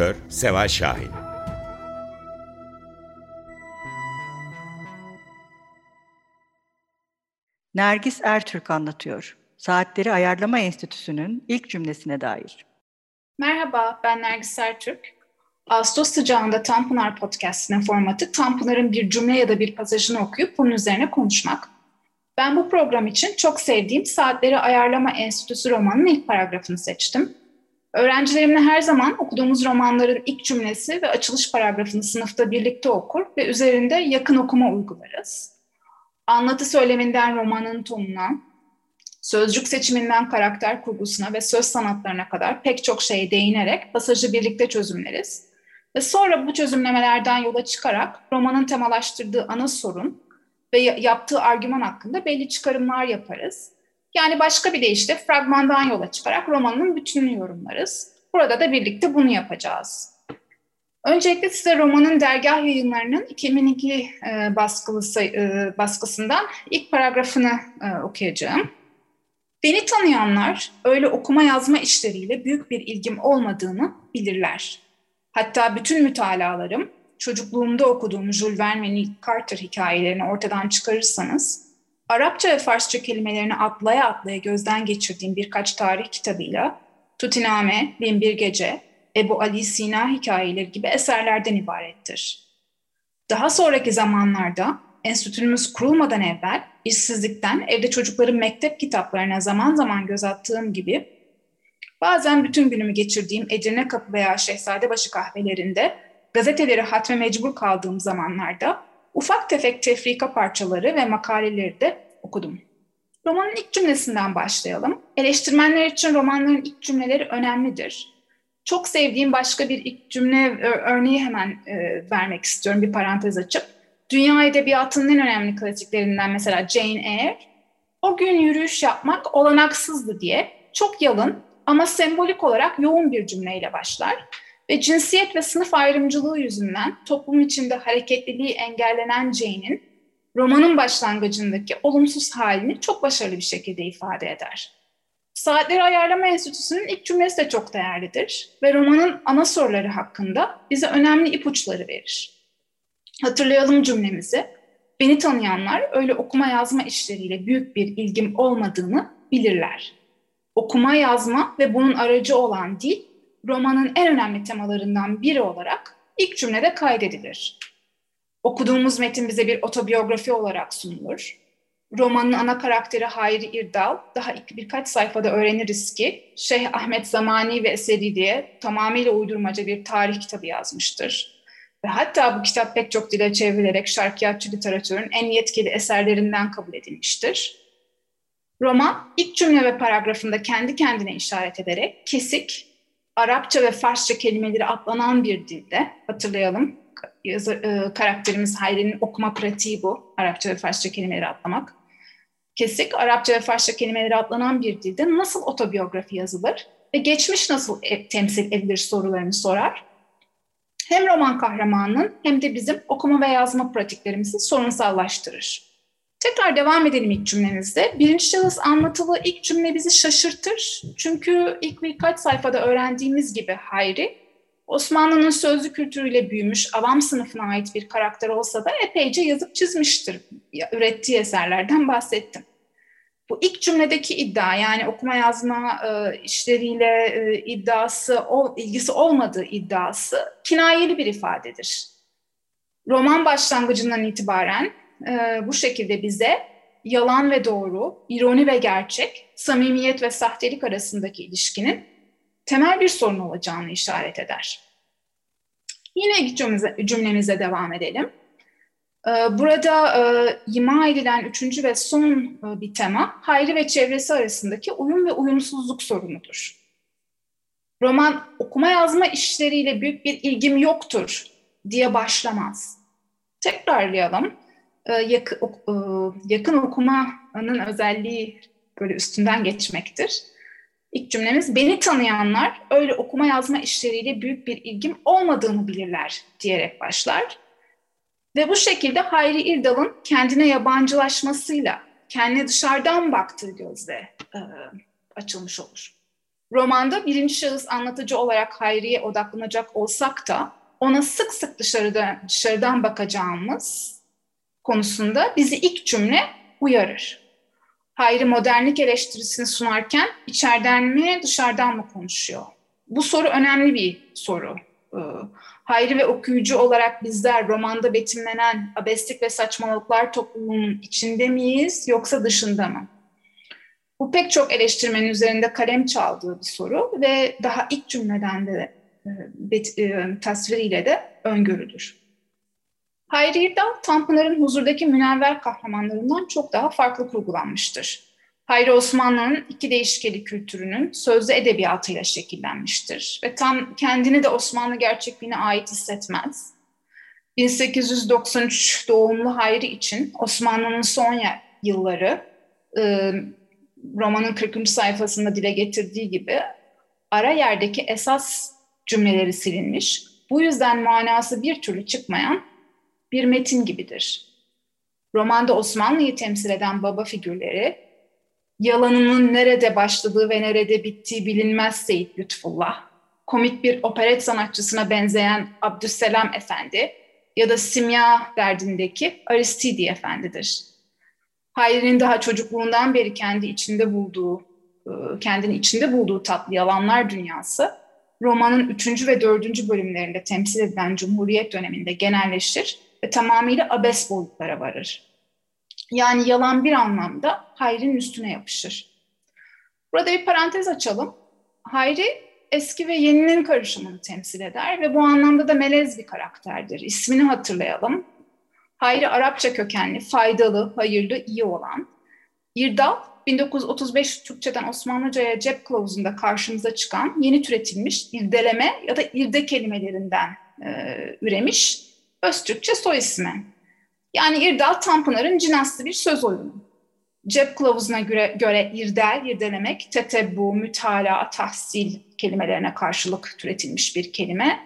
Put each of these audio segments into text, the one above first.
Editör Seval Şahin Nergis Ertürk anlatıyor. Saatleri Ayarlama Enstitüsü'nün ilk cümlesine dair. Merhaba, ben Nergis Ertürk. Ağustos sıcağında Tanpınar Podcast'inin formatı Tanpınar'ın bir cümle ya da bir pasajını okuyup bunun üzerine konuşmak. Ben bu program için çok sevdiğim Saatleri Ayarlama Enstitüsü romanının ilk paragrafını seçtim. Öğrencilerimle her zaman okuduğumuz romanların ilk cümlesi ve açılış paragrafını sınıfta birlikte okur ve üzerinde yakın okuma uygularız. Anlatı söyleminden romanın tonuna, sözcük seçiminden karakter kurgusuna ve söz sanatlarına kadar pek çok şeye değinerek pasajı birlikte çözümleriz. Ve sonra bu çözümlemelerden yola çıkarak romanın temalaştırdığı ana sorun ve yaptığı argüman hakkında belli çıkarımlar yaparız. Yani başka bir deyişle fragmandan yola çıkarak romanın bütününü yorumlarız. Burada da birlikte bunu yapacağız. Öncelikle size romanın dergah yayınlarının 2002 e, baskılı, e, baskısından ilk paragrafını e, okuyacağım. Beni tanıyanlar öyle okuma yazma işleriyle büyük bir ilgim olmadığını bilirler. Hatta bütün mütalalarım, çocukluğumda okuduğum Jules Verne ve Nick Carter hikayelerini ortadan çıkarırsanız Arapça ve Farsça kelimelerini atlaya atlaya gözden geçirdiğim birkaç tarih kitabıyla Tutiname, Binbir Gece, Ebu Ali Sina hikayeleri gibi eserlerden ibarettir. Daha sonraki zamanlarda enstitümüz kurulmadan evvel işsizlikten evde çocukların mektep kitaplarına zaman zaman göz attığım gibi bazen bütün günümü geçirdiğim Edirne Kapı veya Şehzadebaşı kahvelerinde gazeteleri hatme mecbur kaldığım zamanlarda ufak tefek tefrika parçaları ve makaleleri de okudum. Romanın ilk cümlesinden başlayalım. Eleştirmenler için romanların ilk cümleleri önemlidir. Çok sevdiğim başka bir ilk cümle örneği hemen e, vermek istiyorum bir parantez açıp. Dünya edebiyatının en önemli klasiklerinden mesela Jane Eyre, o gün yürüyüş yapmak olanaksızdı diye çok yalın ama sembolik olarak yoğun bir cümleyle başlar ve cinsiyet ve sınıf ayrımcılığı yüzünden toplum içinde hareketliliği engellenen Jane'in romanın başlangıcındaki olumsuz halini çok başarılı bir şekilde ifade eder. Saatleri Ayarlama Enstitüsü'nün ilk cümlesi de çok değerlidir ve romanın ana soruları hakkında bize önemli ipuçları verir. Hatırlayalım cümlemizi. Beni tanıyanlar öyle okuma yazma işleriyle büyük bir ilgim olmadığını bilirler. Okuma yazma ve bunun aracı olan dil romanın en önemli temalarından biri olarak ilk cümlede kaydedilir. Okuduğumuz metin bize bir otobiyografi olarak sunulur. Romanın ana karakteri Hayri İrdal, daha ilk birkaç sayfada öğreniriz ki Şeyh Ahmet Zamani ve Esedi diye tamamıyla uydurmaca bir tarih kitabı yazmıştır. Ve hatta bu kitap pek çok dile çevrilerek şarkiyatçı literatürün en yetkili eserlerinden kabul edilmiştir. Roman ilk cümle ve paragrafında kendi kendine işaret ederek kesik, Arapça ve Farsça kelimeleri atlanan bir dilde hatırlayalım. Yazı, e, karakterimiz Hayri'nin okuma pratiği bu. Arapça ve Farsça kelimeleri atlamak. Kesik Arapça ve Farsça kelimeleri atlanan bir dilde nasıl otobiyografi yazılır ve geçmiş nasıl e, temsil edilir sorularını sorar. Hem roman kahramanının hem de bizim okuma ve yazma pratiklerimizi sorunsallaştırır. Tekrar devam edelim ilk cümlemizde. Birinci şahıs anlatılı ilk cümle bizi şaşırtır. Çünkü ilk birkaç sayfada öğrendiğimiz gibi Hayri Osmanlı'nın sözlü kültürüyle büyümüş avam sınıfına ait bir karakter olsa da epeyce yazıp çizmiştir. Ürettiği eserlerden bahsettim. Bu ilk cümledeki iddia yani okuma yazma e, işleriyle e, iddiası, o, ilgisi olmadığı iddiası kinayeli bir ifadedir. Roman başlangıcından itibaren e, bu şekilde bize yalan ve doğru, ironi ve gerçek, samimiyet ve sahtelik arasındaki ilişkinin temel bir sorun olacağını işaret eder. Yine cümlemize, cümlemize devam edelim. Ee, burada e, ima edilen üçüncü ve son e, bir tema, Hayri ve çevresi arasındaki uyum ve uyumsuzluk sorunudur. Roman okuma yazma işleriyle büyük bir ilgim yoktur diye başlamaz. Tekrarlayalım. Yakın, e, yakın okumanın özelliği böyle üstünden geçmektir. İlk cümlemiz beni tanıyanlar öyle okuma yazma işleriyle büyük bir ilgim olmadığını bilirler diyerek başlar. Ve bu şekilde Hayri İrdal'ın kendine yabancılaşmasıyla kendine dışarıdan baktığı gözle e, açılmış olur. Romanda birinci şahıs anlatıcı olarak Hayri'ye odaklanacak olsak da ona sık sık dışarıda, dışarıdan bakacağımız konusunda bizi ilk cümle uyarır. Hayri modernlik eleştirisini sunarken içeriden mi dışarıdan mı konuşuyor? Bu soru önemli bir soru. Ee, Hayri ve okuyucu olarak bizler romanda betimlenen abeslik ve saçmalıklar toplumunun içinde miyiz yoksa dışında mı? Bu pek çok eleştirmenin üzerinde kalem çaldığı bir soru ve daha ilk cümleden de e, e, tasviriyle de öngörülür. Hayri İrdal, Tanpınar'ın huzurdaki münevver kahramanlarından çok daha farklı kurgulanmıştır. Hayri Osmanlı'nın iki değişkeli kültürünün sözlü edebiyatıyla şekillenmiştir ve tam kendini de Osmanlı gerçekliğine ait hissetmez. 1893 doğumlu Hayri için Osmanlı'nın son yılları e, romanın 40. sayfasında dile getirdiği gibi ara yerdeki esas cümleleri silinmiş. Bu yüzden manası bir türlü çıkmayan bir metin gibidir. Romanda Osmanlı'yı temsil eden baba figürleri, yalanının nerede başladığı ve nerede bittiği bilinmez Seyit Lütfullah, komik bir operet sanatçısına benzeyen Abdüsselam Efendi ya da Simya derdindeki Aristidi Efendidir. Hayri'nin daha çocukluğundan beri kendi içinde bulduğu, e, kendini içinde bulduğu tatlı yalanlar dünyası, romanın üçüncü ve dördüncü bölümlerinde temsil edilen Cumhuriyet döneminde genelleşir tamamıyla abes boyutlara varır. Yani yalan bir anlamda Hayri'nin üstüne yapışır. Burada bir parantez açalım. Hayri eski ve yeninin karışımını temsil eder ve bu anlamda da melez bir karakterdir. İsmini hatırlayalım. Hayri Arapça kökenli, faydalı, hayırlı, iyi olan. İrdal 1935 Türkçeden Osmanlıca'ya cep kılavuzunda karşımıza çıkan yeni türetilmiş irdeleme ya da irde kelimelerinden e, üremiş Öztürkçe soy ismi. Yani İrdal Tanpınar'ın cinaslı bir söz oyunu. Cep kılavuzuna göre, göre irdel, irdelemek, tetebbu, mütalaa, tahsil kelimelerine karşılık türetilmiş bir kelime.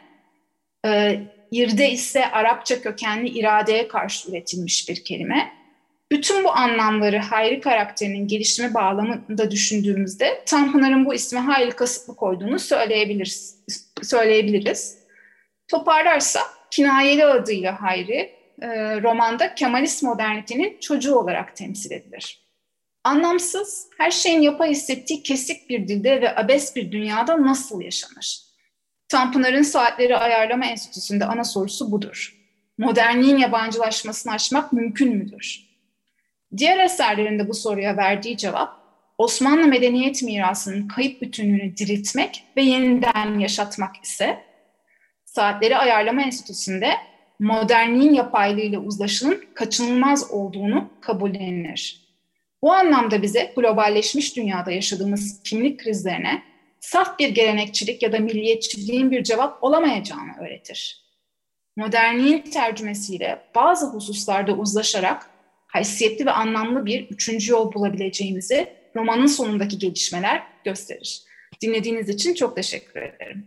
Ee, irde ise Arapça kökenli iradeye karşı üretilmiş bir kelime. Bütün bu anlamları Hayri karakterinin gelişimi bağlamında düşündüğümüzde Tanpınar'ın bu ismi hayli kasıtlı koyduğunu söyleyebiliriz. söyleyebiliriz. Toparlarsa kinayeli adıyla Hayri e, romanda Kemalist modernitenin çocuğu olarak temsil edilir. Anlamsız, her şeyin yapay hissettiği kesik bir dilde ve abes bir dünyada nasıl yaşanır? Tanpınar'ın Saatleri Ayarlama Enstitüsü'nde ana sorusu budur. Modernliğin yabancılaşmasını aşmak mümkün müdür? Diğer eserlerinde bu soruya verdiği cevap, Osmanlı medeniyet mirasının kayıp bütünlüğünü diriltmek ve yeniden yaşatmak ise Saatleri Ayarlama Enstitüsü'nde modernliğin yapaylığıyla uzlaşının kaçınılmaz olduğunu kabullenir. Bu anlamda bize globalleşmiş dünyada yaşadığımız kimlik krizlerine saf bir gelenekçilik ya da milliyetçiliğin bir cevap olamayacağını öğretir. Modernliğin tercümesiyle bazı hususlarda uzlaşarak haysiyetli ve anlamlı bir üçüncü yol bulabileceğimizi romanın sonundaki gelişmeler gösterir. Dinlediğiniz için çok teşekkür ederim.